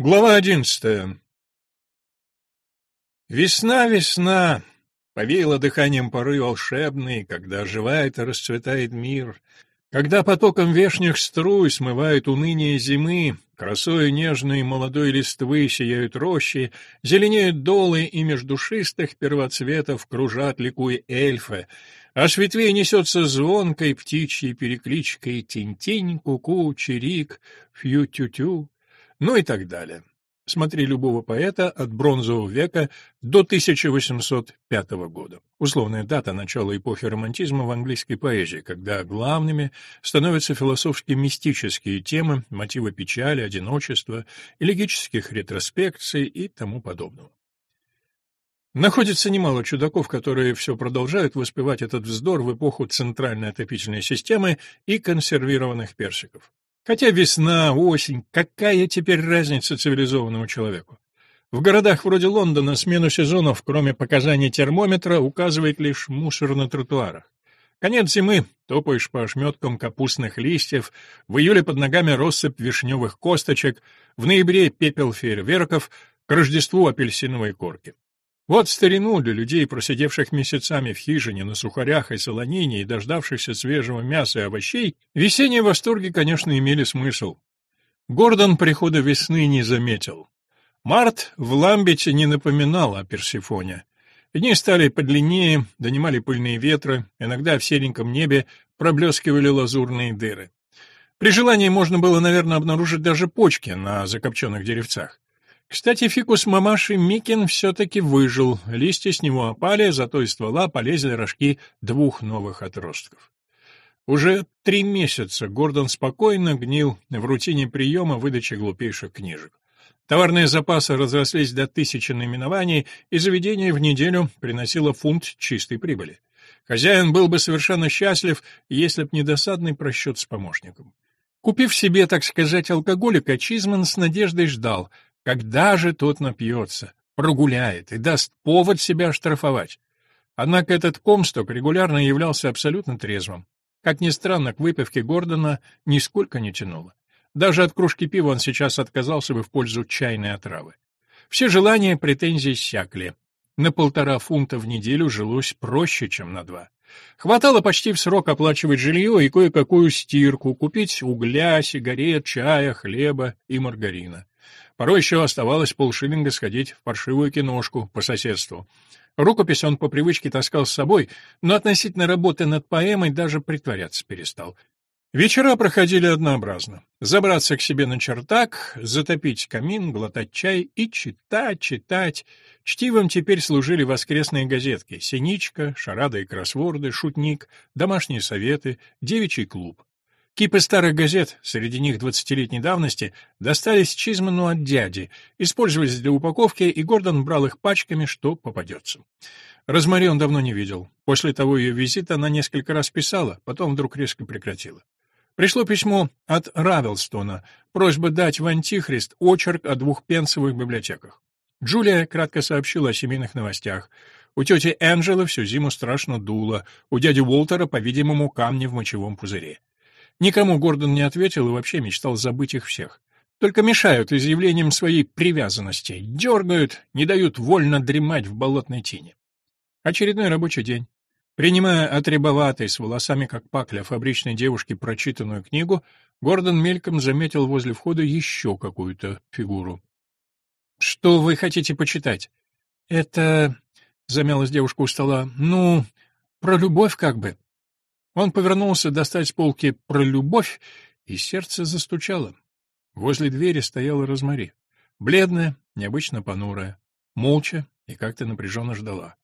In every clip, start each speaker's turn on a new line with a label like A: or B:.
A: Глава одиннадцатая. Весна, весна, повеяло дыханием поры волшебный, когда оживает и расцветает мир, когда потоком вешних струй смывают уныние зимы, красою нежной молодой листвы сияют рощи, зеленеют долы, и между шистых первоцветов кружат ликуя эльфы, а с ветвей несется звонкой птичьей перекличкой тинь-тинь, ку-ку, чирик, фью-тю-тю ну и так далее. Смотри любого поэта от бронзового века до 1805 года. Условная дата начала эпохи романтизма в английской поэзии, когда главными становятся философски-мистические темы, мотивы печали, одиночества, элегических ретроспекций и тому подобного. Находится немало чудаков, которые все продолжают воспевать этот вздор в эпоху центральной отопительной системы и консервированных персиков. Хотя весна, осень, какая теперь разница цивилизованному человеку? В городах вроде Лондона смену сезонов, кроме показаний термометра, указывает лишь мусор на тротуарах. Конец зимы, топаешь по ошметкам капустных листьев, в июле под ногами россыпь вишневых косточек, в ноябре пепел фейерверков, к Рождеству апельсиновые корки. Вот старину для людей, просидевших месяцами в хижине на сухарях и солонине и дождавшихся свежего мяса и овощей, весенние восторги, конечно, имели смысл. Гордон прихода весны не заметил. Март в Ламбете не напоминал о Персифоне. Дни стали подлиннее, донимали пыльные ветры, иногда в сереньком небе проблескивали лазурные дыры. При желании можно было, наверное, обнаружить даже почки на закопченных деревцах. Кстати, фикус мамаши Микин все-таки выжил, листья с него опали, зато из ствола полезли рожки двух новых отростков. Уже три месяца Гордон спокойно гнил в рутине приема выдачи глупейших книжек. Товарные запасы разрослись до тысячи наименований, и заведение в неделю приносило фунт чистой прибыли. Хозяин был бы совершенно счастлив, если б не досадный просчет с помощником. Купив себе, так сказать, алкоголика, Чизман с надеждой ждал — когда же тот напьется, прогуляет и даст повод себя штрафовать? Однако этот Комсток регулярно являлся абсолютно трезвым. Как ни странно, к выпивке Гордона нисколько не тянуло. Даже от кружки пива он сейчас отказался бы в пользу чайной отравы. Все желания, претензии иссякли. На полтора фунта в неделю жилось проще, чем на два. Хватало почти в срок оплачивать жилье и кое-какую стирку, купить угля, сигарет, чая, хлеба и маргарина. Порой еще оставалось полшиллинга сходить в паршивую киношку по соседству. Рукопись он по привычке таскал с собой, но относительно работы над поэмой даже притворяться перестал. Вечера проходили однообразно. Забраться к себе на чертак, затопить камин, глотать чай и читать, читать. Чтивом теперь служили воскресные газетки «Синичка», «Шарада и кроссворды», «Шутник», «Домашние советы», «Девичий клуб». Кипы старых газет, среди них двадцатилетней давности, достались Чизману от дяди, использовались для упаковки, и Гордон брал их пачками, что попадется. Розмари он давно не видел. После того ее визита она несколько раз писала, потом вдруг резко прекратила. Пришло письмо от Равелстона, просьба дать в Антихрист очерк о двухпенсовых библиотеках. Джулия кратко сообщила о семейных новостях. У тети Энджелы всю зиму страшно дуло, у дяди Уолтера, по-видимому, камни в мочевом пузыре. Никому Гордон не ответил и вообще мечтал забыть их всех. Только мешают изъявлением своей привязанности, дергают, не дают вольно дремать в болотной тени. Очередной рабочий день. Принимая от рябоватой, с волосами как пакля, фабричной девушки прочитанную книгу, Гордон мельком заметил возле входа еще какую-то фигуру. «Что вы хотите почитать?» «Это...» — замялась девушка у стола. «Ну, про любовь как бы». Он повернулся достать с полки про любовь, и сердце застучало. Возле двери стояла Розмари. Бледная, необычно понурая, молча и как-то напряженно ждала.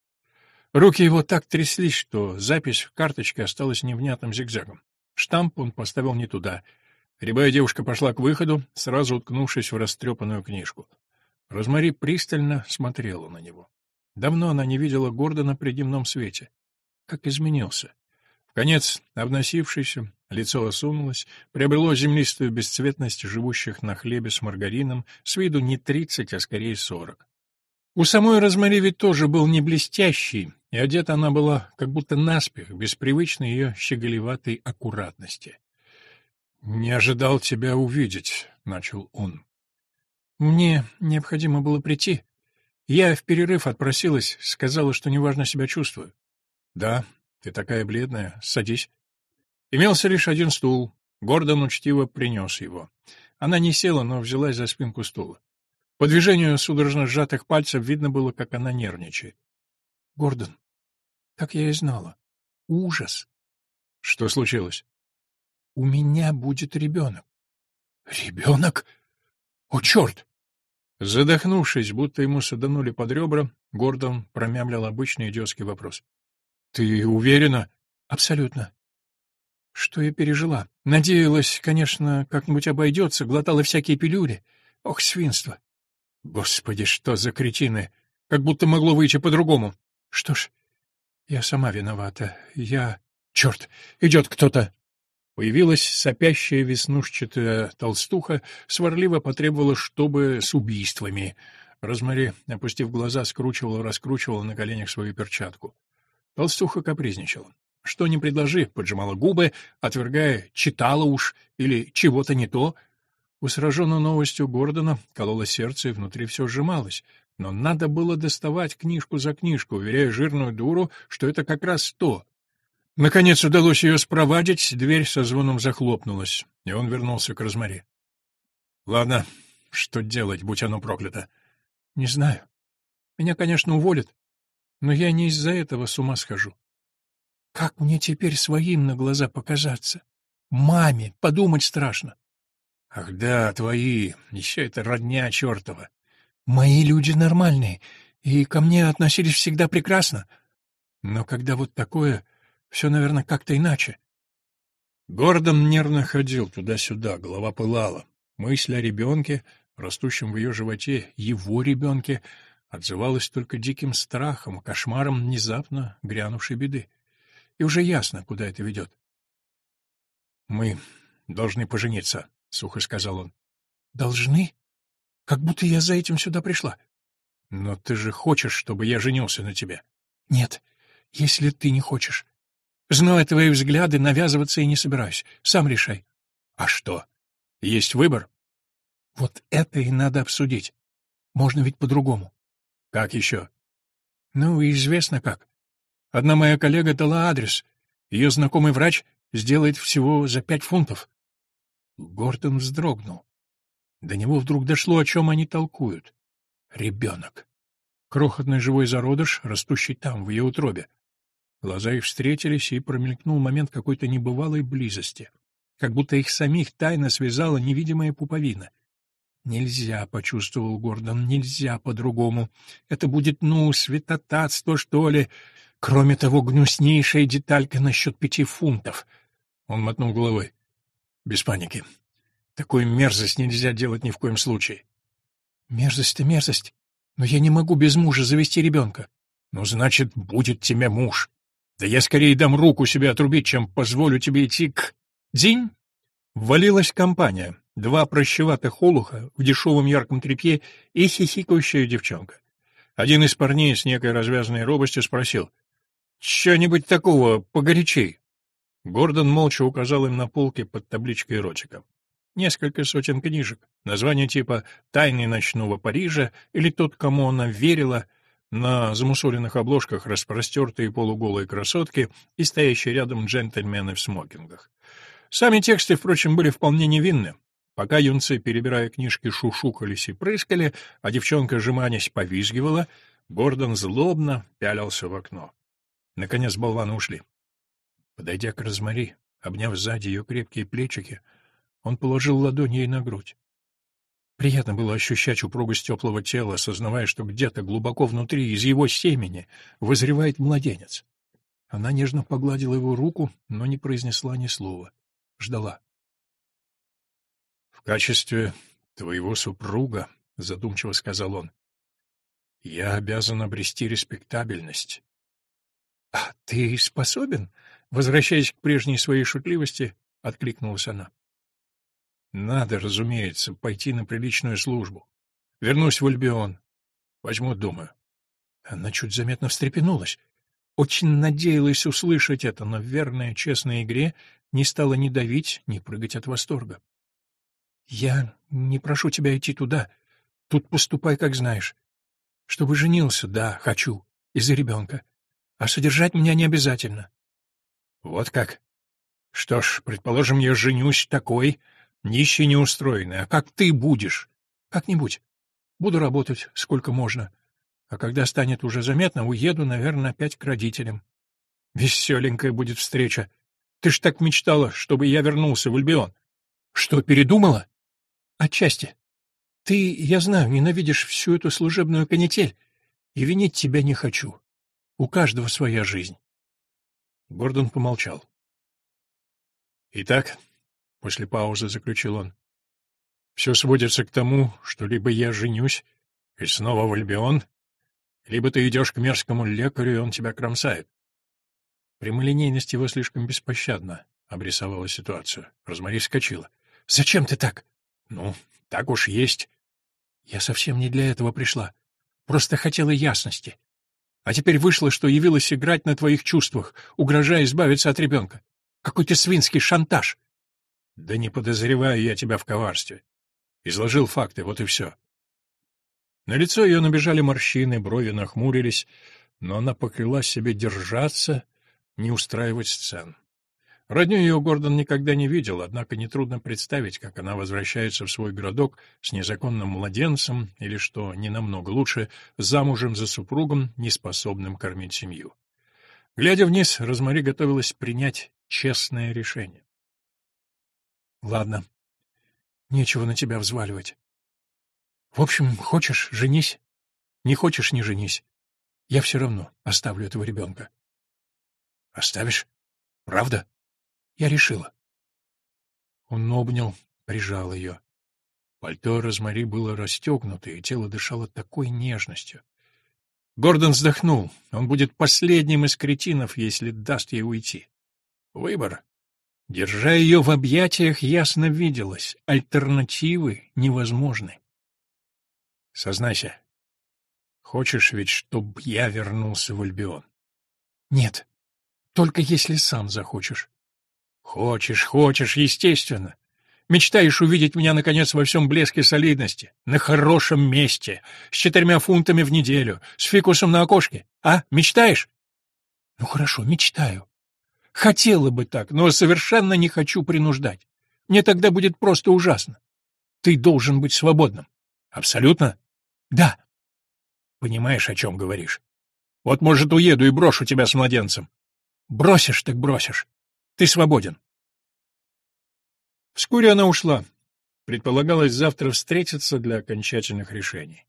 A: Руки его так тряслись, что запись в карточке осталась невнятным зигзагом. Штамп он поставил не туда. Рябая девушка пошла к выходу, сразу уткнувшись в растрепанную книжку. Розмари пристально смотрела на него. Давно она не видела Гордона при дневном свете. Как изменился. Конец обносившийся, лицо осунулось, приобрело землистую бесцветность живущих на хлебе с маргарином, с виду не тридцать, а скорее сорок. У самой Розмари ведь тоже был не блестящий, и одета она была как будто наспех, без привычной ее щеголеватой аккуратности. «Не ожидал тебя увидеть», — начал он. Мне необходимо было прийти. Я в перерыв отпросилась, сказала, что неважно себя чувствую. Да, ты такая бледная. Садись. Имелся лишь один стул. Гордон учтиво принес его. Она не села, но взялась за спинку стула. По движению судорожно сжатых пальцев видно было, как она нервничает. — Гордон, как я и знала. Ужас. — Что случилось? — У меня будет ребенок. — Ребенок? О, черт! Задохнувшись, будто ему саданули под ребра, Гордон промямлил обычный идиотский вопрос. — Ты уверена? — Абсолютно. Что я пережила? Надеялась, конечно, как-нибудь обойдется, глотала всякие пилюли. Ох, свинство! Господи, что за кретины! Как будто могло выйти по-другому. Что ж, я сама виновата. Я... Черт, идет кто-то! Появилась сопящая веснушчатая толстуха, сварливо потребовала, чтобы с убийствами. Розмари, опустив глаза, скручивала-раскручивала на коленях свою перчатку. Толстуха капризничала. Что ни предложи, поджимала губы, отвергая «читала уж» или «чего-то не то». У сраженного новостью Гордона кололо сердце, и внутри все сжималось. Но надо было доставать книжку за книжку, уверяя жирную дуру, что это как раз то, Наконец удалось ее спровадить, дверь со звоном захлопнулась, и он вернулся к Розмари. «Ладно, что делать, будь оно проклято?» «Не знаю. Меня, конечно, уволят, но я не из-за этого с ума схожу. Как мне теперь своим на глаза показаться? Маме подумать страшно». «Ах да, твои, еще это родня чертова». «Мои люди нормальные, и ко мне относились всегда прекрасно. Но когда вот такое...» Все, наверное, как-то иначе. Гордон нервно ходил туда-сюда, голова пылала. Мысль о ребенке, растущем в ее животе, его ребенке, отзывалась только диким страхом, кошмаром внезапно грянувшей беды. И уже ясно, куда это ведет. «Мы должны пожениться», — сухо сказал он. «Должны? Как будто я за этим сюда пришла». «Но ты же хочешь, чтобы я женился на тебе?» «Нет, если ты не хочешь. Зная твои взгляды, навязываться и не собираюсь. Сам решай. А что? Есть выбор? Вот это и надо обсудить. Можно ведь по-другому. Как еще? Ну, известно как. Одна моя коллега дала адрес. Ее знакомый врач сделает всего за пять фунтов. Гордон вздрогнул. До него вдруг дошло, о чем они толкуют. Ребенок. Крохотный живой зародыш, растущий там, в ее утробе. Глаза их встретились, и промелькнул момент какой-то небывалой близости. Как будто их самих тайно связала невидимая пуповина. «Нельзя», — почувствовал Гордон, — «нельзя по-другому. Это будет, ну, святотатство, что ли. Кроме того, гнуснейшая деталька насчет пяти фунтов». Он мотнул головой. «Без паники. Такую мерзость нельзя делать ни в коем случае». «Мерзость-то мерзость. Но я не могу без мужа завести ребенка». «Ну, значит, будет тебе муж. Да я скорее дам руку себе отрубить, чем позволю тебе идти к... Дзинь! Ввалилась компания. Два прощеватых олуха в дешевом ярком тряпье и хихикающая девчонка. Один из парней с некой развязанной робостью спросил. «Чё-нибудь такого погорячей?» Гордон молча указал им на полки под табличкой эротика. Несколько сотен книжек, названия типа «Тайны ночного Парижа» или «Тот, кому она верила», на замусоленных обложках распростертые полуголые красотки и стоящие рядом джентльмены в смокингах. Сами тексты, впрочем, были вполне невинны. Пока юнцы, перебирая книжки, шушукались и прыскали, а девчонка, жеманясь, повизгивала, Гордон злобно пялился в окно. Наконец болваны ушли. Подойдя к Розмари, обняв сзади ее крепкие плечики, он положил ладонь ей на грудь. Приятно было ощущать упругость теплого тела, осознавая, что где-то глубоко внутри, из его семени, вызревает младенец. Она нежно погладила его руку, но не произнесла ни слова. Ждала. — качестве твоего супруга, — задумчиво сказал он, — я обязан обрести респектабельность. — А ты способен? Возвращаясь к прежней своей шутливости, откликнулась она. Надо, разумеется, пойти на приличную службу. Вернусь в Альбион. Возьму, думаю. Она чуть заметно встрепенулась. Очень надеялась услышать это, но в верной, честной игре не стала ни давить, ни прыгать от восторга. — Я не прошу тебя идти туда.
B: Тут поступай, как знаешь. Чтобы женился, да, хочу, из-за ребенка. А содержать меня не обязательно.
A: Вот как? Что ж, предположим, я женюсь такой, нищий неустроенный. А как ты будешь?
B: Как-нибудь. Буду работать, сколько можно. А когда станет уже заметно, уеду, наверное, опять к родителям.
A: Веселенькая будет встреча. Ты ж так мечтала, чтобы я вернулся в Альбион.
B: Что, передумала? Отчасти. Ты, я знаю, ненавидишь всю эту служебную канитель, и винить тебя не хочу. У каждого своя жизнь.
A: Гордон помолчал. Итак, после паузы заключил он, все сводится к тому, что либо я женюсь и снова в Альбион, либо ты идешь к мерзкому лекарю, и он тебя кромсает. Прямолинейность его слишком беспощадна обрисовала ситуацию. Розмари вскочила. «Зачем ты так?» «Ну, так уж есть».
B: «Я совсем не для этого пришла. Просто хотела ясности. А теперь вышло, что явилась играть на твоих чувствах, угрожая избавиться от ребенка. Какой-то свинский шантаж».
A: «Да не подозреваю я тебя в коварстве. Изложил факты, вот и все». На лицо ее набежали морщины, брови нахмурились, но она поклялась себе держаться, не устраивать сцен. Родню ее Гордон никогда не видел, однако нетрудно представить, как она возвращается в свой городок с незаконным младенцем или, что не намного лучше, замужем за супругом, неспособным кормить семью. Глядя вниз, Розмари готовилась принять честное решение.
B: «Ладно, нечего на тебя взваливать. В общем, хочешь — женись, не хочешь — не женись. Я все равно оставлю этого ребенка».
A: «Оставишь? Правда?»
B: Я решила.
A: Он обнял, прижал ее. Пальто Розмари было расстегнуто, и тело дышало такой нежностью. Гордон вздохнул. Он будет последним из кретинов, если даст ей уйти. Выбор. Держа ее в объятиях, ясно виделось. Альтернативы невозможны. Сознайся. Хочешь ведь, чтобы я вернулся в Альбион?
B: Нет. Только если сам захочешь.
A: Хочешь, хочешь, естественно. Мечтаешь увидеть меня, наконец, во всем блеске солидности, на хорошем месте, с четырьмя фунтами в неделю, с фикусом на окошке. А, мечтаешь?
B: Ну хорошо, мечтаю. Хотела бы так, но совершенно не хочу принуждать. Мне тогда будет просто ужасно. Ты должен быть свободным.
A: Абсолютно?
B: Да.
A: Понимаешь, о чем говоришь? Вот, может, уеду и брошу тебя с младенцем.
B: Бросишь так бросишь. Ты свободен.
A: Вскоре она ушла. Предполагалось завтра встретиться для окончательных решений.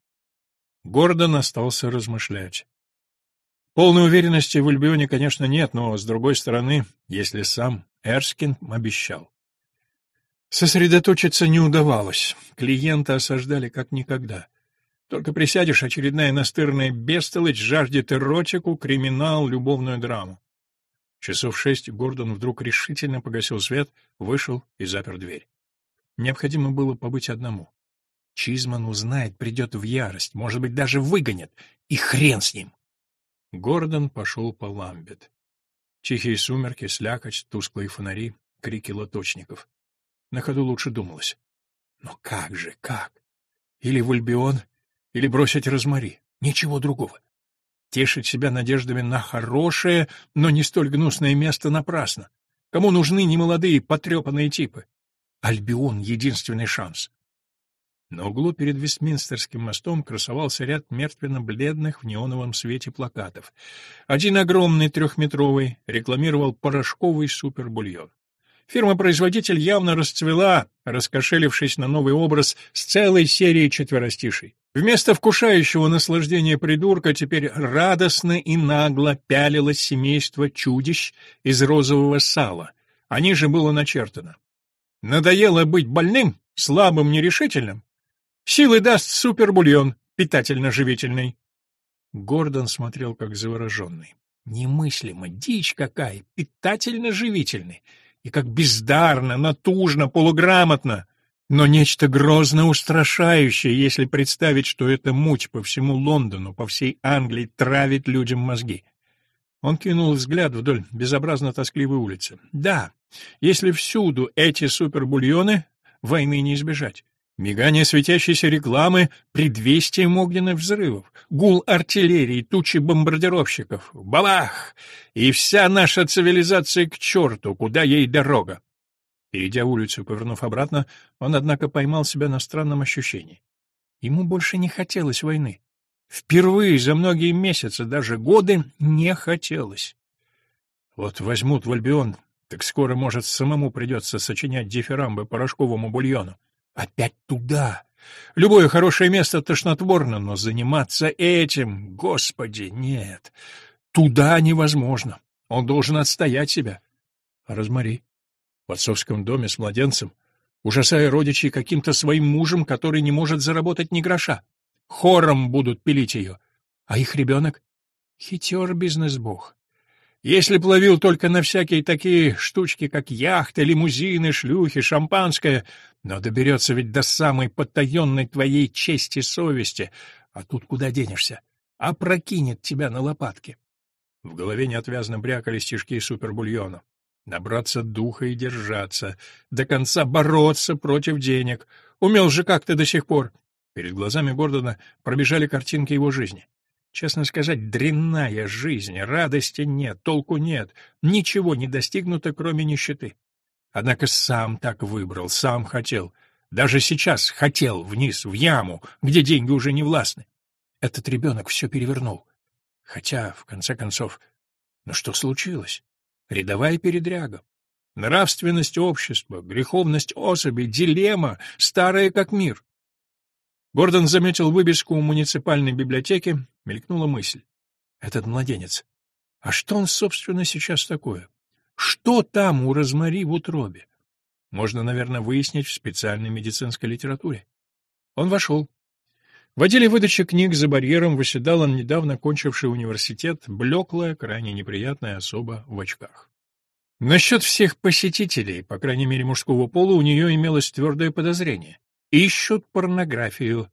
A: Гордон остался размышлять. Полной уверенности в Альбионе, конечно, нет, но, с другой стороны, если сам Эрскин обещал. Сосредоточиться не удавалось. Клиенты осаждали как никогда. Только присядешь, очередная настырная бестолочь жаждет эротику, криминал, любовную драму. Часов шесть Гордон вдруг решительно погасил свет, вышел и запер дверь. Необходимо было побыть одному. Чизман узнает, придет в ярость, может быть, даже выгонит, и хрен с ним. Гордон пошел по ламбет. Тихие сумерки, слякоть, тусклые фонари, крики лоточников. На ходу лучше думалось. Но как же, как? Или в Альбион, или бросить Розмари. Ничего другого. Тешить себя надеждами на хорошее, но не столь гнусное место напрасно. Кому нужны немолодые потрепанные типы? Альбион — единственный шанс. На углу перед Вестминстерским мостом красовался ряд мертвенно-бледных в неоновом свете плакатов. Один огромный трехметровый рекламировал порошковый супербульон. Фирма-производитель явно расцвела, раскошелившись на новый образ с целой серией четверостишей. Вместо вкушающего наслаждения придурка теперь радостно и нагло пялилось семейство чудищ из розового сала. О них же было начертано. Надоело быть больным, слабым, нерешительным? Силы даст супербульон, питательно-живительный. Гордон смотрел как завороженный. Немыслимо, дичь какая, питательно-живительный. И как бездарно, натужно, полуграмотно но нечто грозно устрашающее, если представить, что эта муть по всему Лондону, по всей Англии травит людям мозги. Он кинул взгляд вдоль безобразно тоскливой улицы. Да, если всюду эти супербульоны, войны не избежать. Мигание светящейся рекламы предвестием огненных взрывов, гул артиллерии, тучи бомбардировщиков. Бабах! И вся наша цивилизация к черту, куда ей дорога. Перейдя улицу повернув обратно, он, однако, поймал себя на странном ощущении. Ему больше не хотелось войны. Впервые за многие месяцы, даже годы, не хотелось. Вот возьмут в Альбион, так скоро, может, самому придется сочинять дифирамбы порошковому бульону. Опять туда. Любое хорошее место тошнотворно, но заниматься этим, господи, нет. Туда невозможно. Он должен отстоять себя. А Розмари? В отцовском доме с младенцем, ужасая родичей каким-то своим мужем, который не может заработать ни гроша. Хором будут пилить ее. А их ребенок? Хитер бизнес-бог. Если б ловил только на всякие такие штучки, как яхты, лимузины, шлюхи, шампанское, но доберется ведь до самой потаенной твоей чести совести, а тут куда денешься? Опрокинет тебя на лопатки. В голове неотвязно брякали стишки супербульона. Набраться духа и держаться, до конца бороться против денег. Умел же как-то до сих пор. Перед глазами Гордона пробежали картинки его жизни. Честно сказать, дрянная жизнь, радости нет, толку нет, ничего не достигнуто, кроме нищеты. Однако сам так выбрал, сам хотел. Даже сейчас хотел вниз, в яму, где деньги уже не властны. Этот ребенок все перевернул. Хотя, в конце концов, ну что случилось? Рядовая передряга. Нравственность общества, греховность особи, дилемма, старая как мир. Гордон заметил вывеску у муниципальной библиотеки, мелькнула мысль. Этот младенец. А что он, собственно, сейчас такое? Что там у Розмари в утробе? Можно, наверное, выяснить в специальной медицинской литературе. Он вошел. В отделе выдачи книг за барьером восседала недавно кончивший университет, блеклая, крайне неприятная особа в очках. Насчет всех посетителей, по крайней мере мужского пола, у нее имелось твердое подозрение. Ищут порнографию.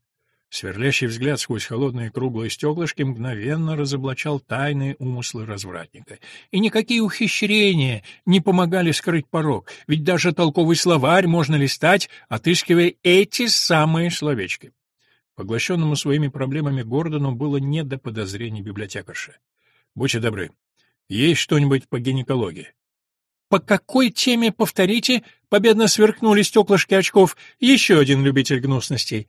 A: Сверлящий взгляд сквозь холодные круглые стеклышки мгновенно разоблачал тайные умыслы развратника. И никакие ухищрения не помогали скрыть порог, ведь даже толковый словарь можно листать, отыскивая эти самые словечки. Поглощенному своими проблемами Гордону было не до подозрений библиотекарши. «Будьте добры, есть что-нибудь по гинекологии?» «По какой теме, повторите?» — победно сверкнули стеклышки очков. Еще один любитель гнусностей.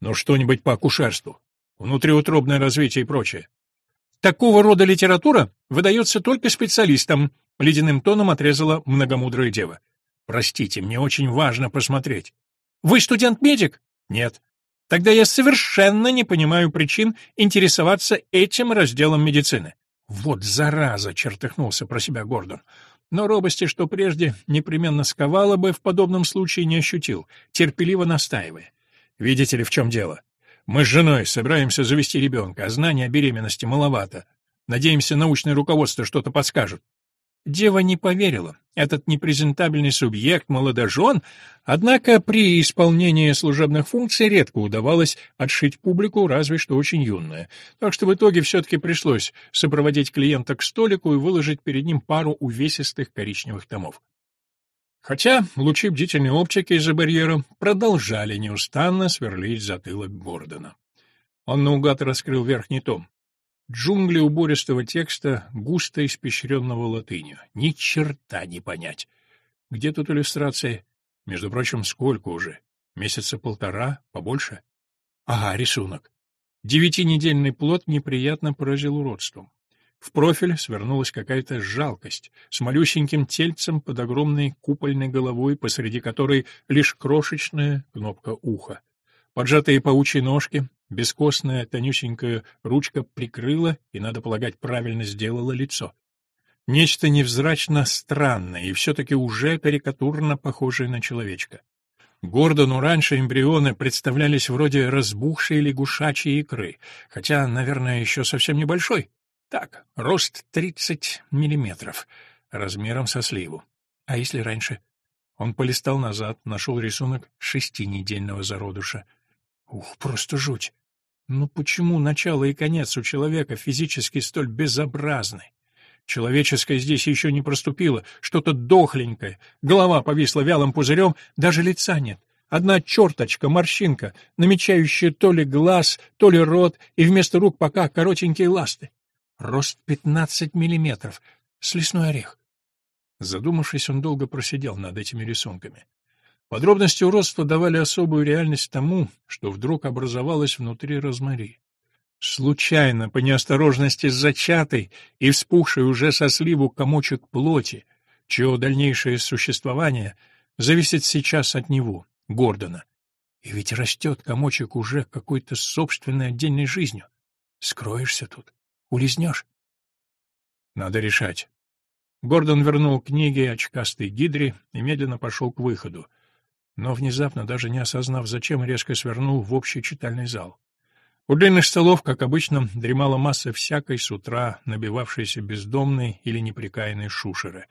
A: «Ну, что-нибудь по акушерству, внутриутробное развитие и прочее». «Такого рода литература выдается только специалистам», — ледяным тоном отрезала многомудрая дева. «Простите, мне очень важно посмотреть». «Вы студент-медик?» «Нет». «Тогда я совершенно не понимаю причин интересоваться этим разделом медицины». «Вот зараза!» — чертыхнулся про себя Гордон но робости, что прежде непременно сковало бы, в подобном случае не ощутил, терпеливо настаивая. «Видите ли, в чем дело? Мы с женой собираемся завести ребенка, а знания о беременности маловато. Надеемся, научное руководство что-то подскажет. Дева не поверила. Этот непрезентабельный субъект, молодожен, однако при исполнении служебных функций редко удавалось отшить публику, разве что очень юная. Так что в итоге все-таки пришлось сопроводить клиента к столику и выложить перед ним пару увесистых коричневых томов. Хотя лучи бдительной оптики из-за барьера продолжали неустанно сверлить затылок Гордона. Он наугад раскрыл верхний том. Джунгли убористого текста, густо испещренного латынью. Ни черта не понять. Где тут иллюстрации? Между прочим, сколько уже? Месяца полтора? Побольше? Ага, рисунок. Девятинедельный плод неприятно поразил уродством. В профиль свернулась какая-то жалкость, с малюсеньким тельцем под огромной купольной головой, посреди которой лишь крошечная кнопка уха. Поджатые паучьи ножки, Бескостная, тонюсенькая ручка прикрыла и, надо полагать, правильно сделала лицо. Нечто невзрачно странное и все-таки уже карикатурно похожее на человечка. Гордону раньше эмбрионы представлялись вроде разбухшей лягушачьей икры, хотя, наверное, еще совсем небольшой. Так, рост 30 миллиметров, размером со сливу. А если раньше? Он полистал назад, нашел рисунок шестинедельного зародыша — Ух, просто жуть. Ну почему начало и конец у человека физически столь безобразны? Человеческое здесь еще не проступило, что-то дохленькое, голова повисла вялым пузырем, даже лица нет.
B: Одна черточка, морщинка, намечающая то ли глаз, то ли рот, и вместо рук пока коротенькие ласты. Рост пятнадцать миллиметров. С лесной орех. Задумавшись, он долго просидел над этими рисунками. Подробности уродства давали особую реальность тому, что вдруг образовалось внутри Розмари. Случайно, по неосторожности зачатый и вспухший уже со сливу комочек плоти, чье дальнейшее существование зависит сейчас от него, Гордона. И ведь растет комочек уже какой-то собственной отдельной жизнью. Скроешься тут, улизнешь. Надо решать. Гордон вернул книги очкастой гидре и медленно пошел к выходу, но внезапно, даже не осознав, зачем, резко свернул в общий читальный зал. У длинных столов, как обычно, дремала масса всякой с утра набивавшейся бездомной или неприкаянной шушеры.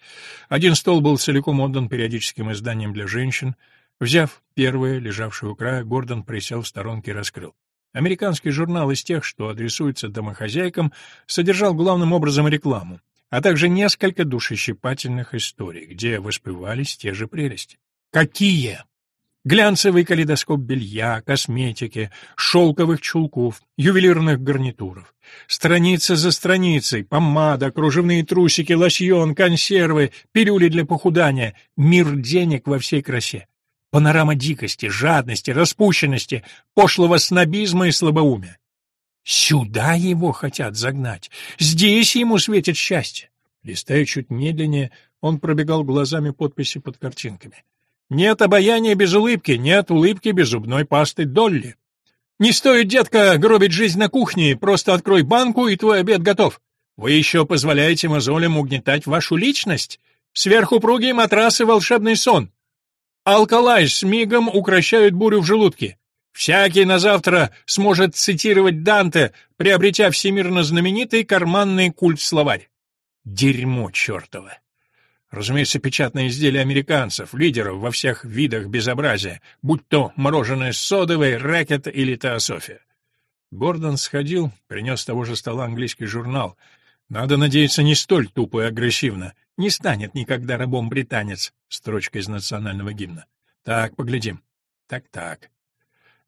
B: Один стол был целиком отдан периодическим изданиям для женщин. Взяв первое, лежавшее у края, Гордон присел в сторонке и раскрыл. Американский журнал из тех, что адресуется домохозяйкам, содержал главным образом рекламу, а также несколько душещипательных историй, где воспевались те же прелести. Какие? Глянцевый калейдоскоп белья, косметики, шелковых чулков, ювелирных гарнитуров. Страница за страницей, помада, кружевные трусики, лосьон, консервы, пилюли для похудания. Мир денег во всей красе. Панорама дикости, жадности, распущенности, пошлого снобизма и слабоумия. Сюда его хотят загнать. Здесь ему светит счастье. Листая чуть медленнее, он пробегал глазами подписи под картинками. Нет обаяния без улыбки, нет улыбки без зубной пасты Долли. Не стоит, детка, гробить жизнь на кухне, просто открой банку, и твой обед готов. Вы еще позволяете мозолям угнетать вашу личность? Сверхупругие матрасы — волшебный сон. Алкалайз с мигом укращают бурю в желудке. Всякий на завтра сможет цитировать Данте, приобретя всемирно знаменитый карманный культ-словарь. Дерьмо чертово! Разумеется, печатные изделия американцев, лидеров во всех видах безобразия, будь то мороженое с содовой, рэкет или теософия. Гордон сходил, принес того же стола английский журнал. Надо надеяться, не столь тупо и агрессивно. Не станет никогда рабом британец. Строчка из национального гимна. Так, поглядим. Так-так.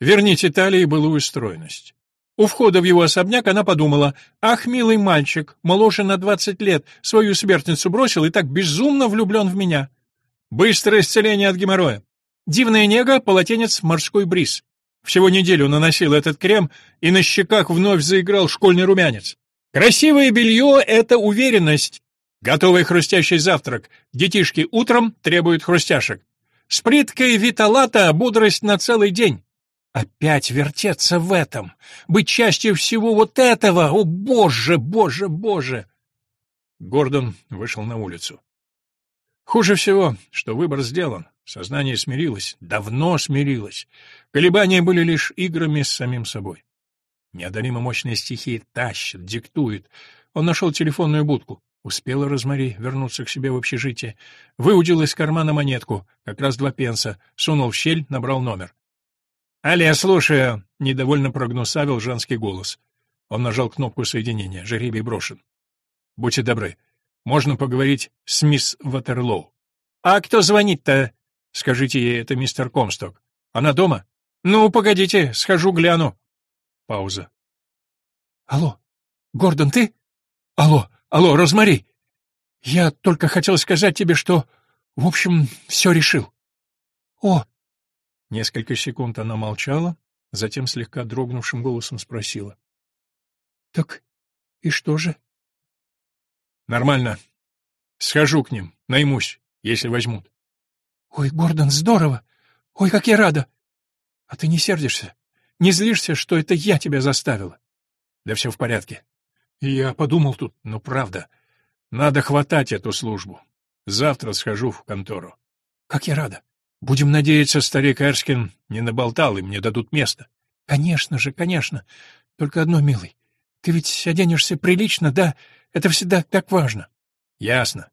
B: Верните талии былую стройность. У входа в его особняк она подумала, «Ах, милый мальчик, моложе на двадцать лет, свою смертницу бросил и так безумно влюблен в меня». Быстрое исцеление от геморроя. Дивная нега, полотенец, морской бриз. Всего неделю наносил этот крем, и на щеках вновь заиграл школьный румянец. Красивое белье — это уверенность. Готовый хрустящий завтрак. Детишки утром требуют хрустяшек. С плиткой виталата бодрость на целый день. Опять вертеться в этом, быть частью всего вот этого, о боже, боже, боже! Гордон вышел на улицу. Хуже всего, что выбор сделан, сознание смирилось, давно смирилось. Колебания были лишь играми с самим собой. Неодолимо мощные стихии тащат, диктуют. Он нашел телефонную будку. Успела Розмари вернуться к себе в общежитие. Выудил из кармана монетку, как раз два пенса, сунул в щель, набрал номер. «Алле, слушаю», — недовольно прогнусавил женский голос. Он нажал кнопку соединения. Жеребий брошен. «Будьте добры. Можно поговорить с мисс Ватерлоу». «А кто звонит-то?» «Скажите ей, это мистер Комсток. Она дома?» «Ну, погодите, схожу гляну». Пауза. «Алло, Гордон, ты? Алло, алло, Розмари! Я только хотел сказать тебе, что, в общем, все решил». «О, Несколько секунд она молчала, затем слегка дрогнувшим голосом спросила. — Так и что же? — Нормально. Схожу к ним, наймусь, если возьмут. — Ой, Гордон, здорово! Ой, как я рада! А ты не сердишься? Не злишься, что это я тебя заставила? — Да все в порядке. Я подумал тут, ну правда, надо хватать эту службу. Завтра схожу в контору. — Как я рада! Будем надеяться, старик Эрскин не наболтал, и мне дадут место. Конечно же, конечно. Только одно, милый. Ты ведь оденешься прилично, да? Это всегда так важно. Ясно.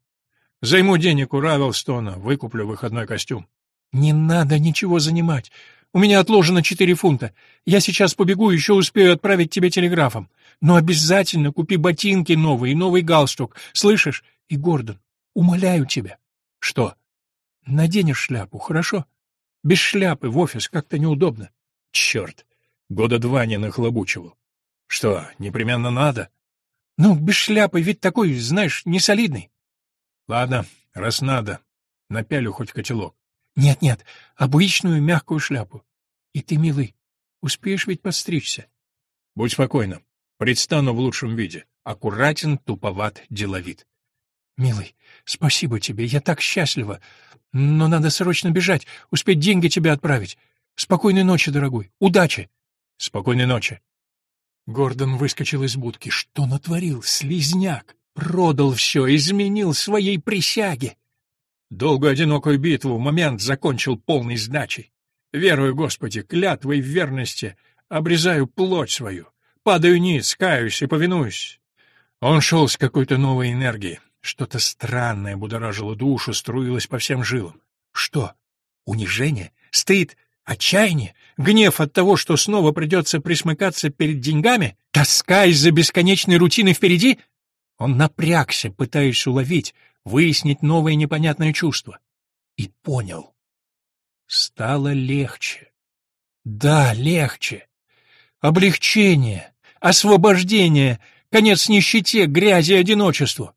B: Займу денег у Равелстона, выкуплю выходной костюм. Не надо ничего занимать. У меня отложено четыре фунта. Я сейчас побегу, еще успею отправить тебе телеграфом. Но обязательно купи ботинки новые и новый галстук. Слышишь? И Гордон, умоляю тебя. Что? Наденешь шляпу, хорошо? Без шляпы в офис как-то неудобно.
A: Черт, года два не нахлобучивал. Что, непременно надо?
B: Ну, без шляпы ведь такой, знаешь, несолидный.
A: Ладно, раз надо, напялю хоть котелок.
B: Нет-нет, обычную мягкую шляпу. И ты, милый, успеешь ведь подстричься?
A: Будь спокойна, предстану в лучшем виде. Аккуратен, туповат, деловит.
B: Милый, спасибо тебе, я так счастлива. Но надо срочно бежать, успеть деньги тебе отправить. Спокойной ночи, дорогой. Удачи.
A: Спокойной ночи.
B: Гордон выскочил из будки. Что натворил? Слизняк. Продал все, изменил своей присяге.
A: Долгую одинокую битву момент закончил полной сдачей. Верую, Господи, клятвой верности, обрезаю плоть свою, падаю ниц, каюсь и повинуюсь. Он шел с какой-то новой энергией. Что-то странное будоражило душу, струилось по всем жилам. Что? Унижение? Стыд? Отчаяние? Гнев от того, что снова придется присмыкаться перед деньгами? Тоска из-за бесконечной рутины впереди? Он напрягся, пытаясь уловить, выяснить новое непонятное чувство. И понял. Стало легче. Да, легче. Облегчение, освобождение, конец нищете, грязи и одиночеству.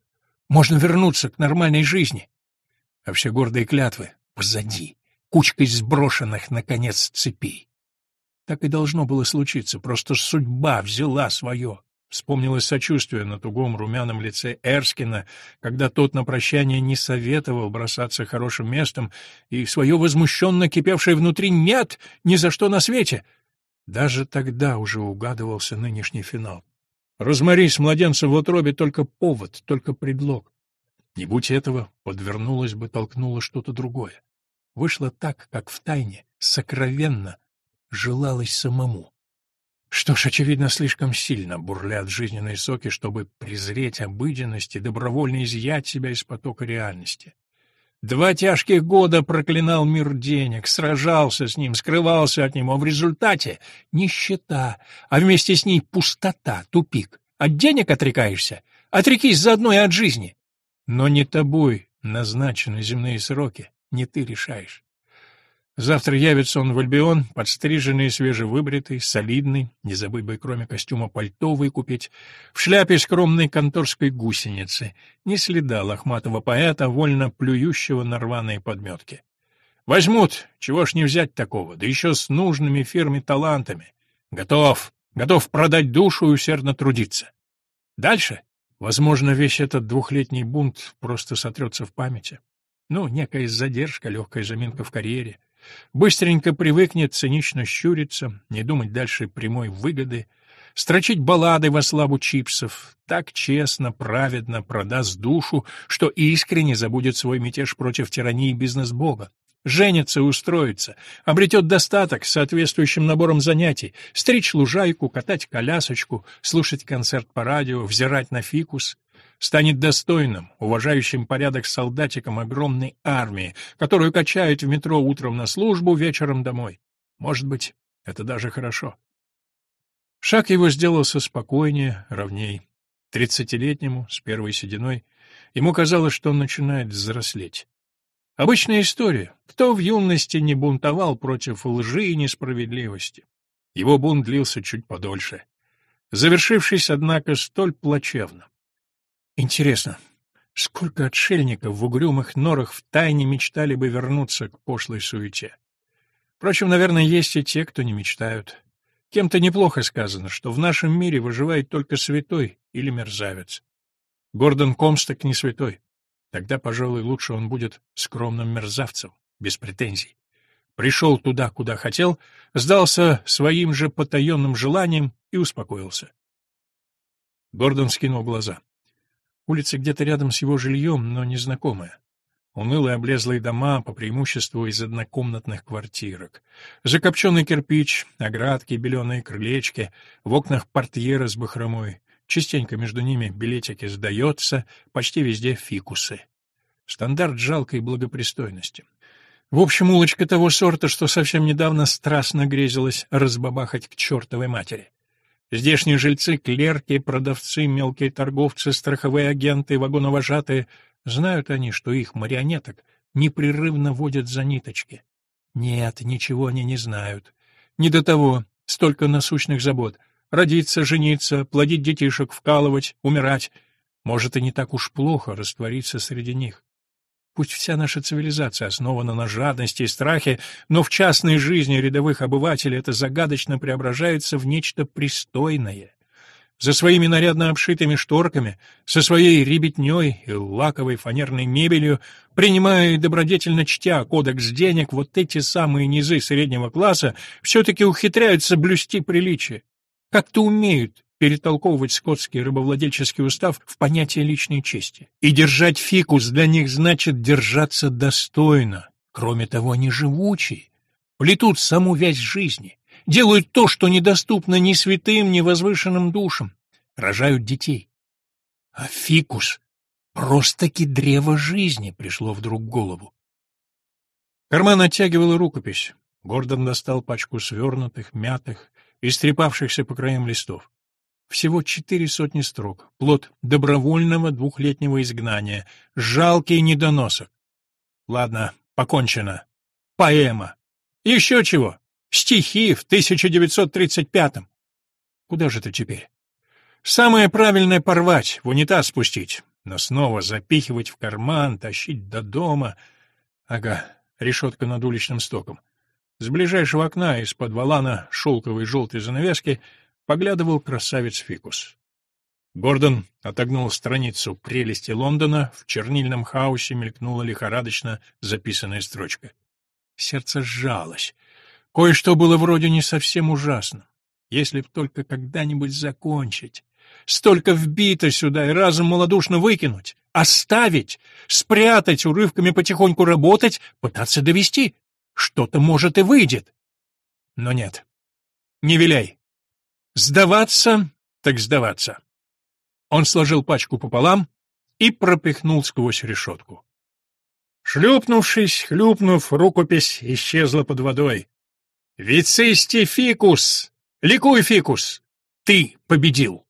A: Можно вернуться к нормальной жизни. А все гордые клятвы позади, кучкой сброшенных, наконец, цепей. Так и должно было случиться, просто судьба взяла свое. Вспомнилось сочувствие на тугом румяном лице Эрскина, когда тот на прощание не советовал бросаться хорошим местом, и свое возмущенно кипевшее внутри «нет, ни за что на свете». Даже тогда уже угадывался нынешний финал. Розмари с младенцем в утробе только повод, только предлог. Не будь этого, подвернулось бы, толкнуло что-то другое. Вышло так, как в тайне, сокровенно, желалось самому. Что ж, очевидно, слишком сильно бурлят жизненные соки, чтобы презреть обыденность и добровольно изъять себя из потока реальности. Два тяжких года проклинал мир денег, сражался с ним, скрывался от него, в результате нищета, а вместе с ней пустота, тупик. От денег отрекаешься? Отрекись заодно и от жизни. Но не тобой назначены земные сроки, не ты решаешь. Завтра явится он в Альбион, подстриженный, свежевыбритый, солидный, не забыть бы кроме костюма пальто выкупить, в шляпе скромной конторской гусеницы, ни следа лохматого поэта, вольно плюющего на рваные подметки. Возьмут, чего ж не взять такого, да еще с нужными фирме талантами. Готов, готов продать душу и усердно трудиться. Дальше, возможно, весь этот двухлетний бунт просто сотрется в памяти. Ну, некая задержка, легкая заминка в карьере — Быстренько привыкнет цинично щуриться, не думать дальше прямой выгоды, строчить баллады во славу чипсов, так честно, праведно продаст душу, что искренне забудет свой мятеж против тирании бизнес-бога. Женится и устроится, обретет достаток с соответствующим набором занятий, стричь лужайку, катать колясочку, слушать концерт по радио, взирать на фикус станет достойным, уважающим порядок солдатиком огромной армии, которую качают в метро утром на службу, вечером домой. Может быть, это даже хорошо. Шаг его сделался спокойнее, ровней. Тридцатилетнему, с первой сединой, ему казалось, что он начинает взрослеть. Обычная история. Кто в юности не бунтовал против лжи и несправедливости? Его бунт длился чуть подольше, завершившись, однако, столь плачевно. Интересно, сколько отшельников в угрюмых норах втайне мечтали бы вернуться к пошлой суете? Впрочем, наверное, есть и те, кто не мечтают. Кем-то неплохо сказано, что в нашем мире выживает только святой или мерзавец. Гордон Комсток не святой. Тогда, пожалуй, лучше он будет скромным мерзавцем, без претензий. Пришел туда, куда хотел, сдался своим же потаенным желанием и успокоился. Гордон скинул глаза. Улица где-то рядом с его жильем, но незнакомая. Унылые облезлые дома, по преимуществу из однокомнатных квартирок. Закопченный кирпич, оградки, беленые крылечки, в окнах портьеры с бахромой. Частенько между ними билетики сдается, почти везде фикусы. Стандарт жалкой благопристойности. В общем, улочка того сорта, что совсем недавно страстно грезилась разбабахать к чертовой матери. Здешние жильцы, клерки, продавцы, мелкие торговцы, страховые агенты, вагоновожатые — знают они, что их марионеток непрерывно водят за ниточки.
B: Нет, ничего они не знают. Не до того, столько насущных забот. Родиться, жениться, плодить детишек, вкалывать, умирать. Может, и не так уж плохо раствориться среди них. Пусть вся наша цивилизация основана на жадности и страхе, но в частной жизни рядовых обывателей это загадочно преображается в нечто пристойное за своими нарядно обшитыми шторками, со своей ребятней и лаковой фанерной мебелью, принимая и добродетельно чтя кодекс денег, вот эти самые низы среднего класса все-таки ухитряются блюсти приличие. Как-то умеют перетолковывать скотский рабовладельческий устав в понятие личной чести. И держать фикус для них значит держаться достойно. Кроме того, они живучие, плетут саму вязь жизни, делают то, что недоступно ни святым, ни возвышенным душам, рожают детей. А фикус — просто-таки древо жизни, пришло вдруг в голову.
A: Карман оттягивала рукопись. Гордон достал пачку свернутых, мятых, истрепавшихся по краям листов. Всего четыре сотни строк, плод добровольного двухлетнего изгнания, жалкий недоносок. Ладно, покончено. Поэма. Еще чего? Стихи в 1935-м. Куда же ты теперь? Самое правильное порвать, в унитаз спустить, но снова запихивать в карман, тащить до дома. Ага, решетка над уличным стоком. С ближайшего окна из-под валана шелковой желтой занавески поглядывал красавец Фикус. Гордон отогнул страницу «Прелести Лондона», в чернильном хаосе мелькнула лихорадочно записанная строчка. Сердце сжалось. Кое-что было вроде не совсем ужасно. Если б только когда-нибудь закончить. Столько вбито сюда и разом малодушно выкинуть, оставить, спрятать, урывками потихоньку работать, пытаться довести. Что-то, может, и выйдет. Но нет. Не виляй. Сдаваться, так сдаваться. Он сложил пачку пополам и пропихнул сквозь решетку. Шлюпнувшись, хлюпнув, рукопись исчезла под водой. Вицисти фикус! Ликуй, фикус! Ты победил!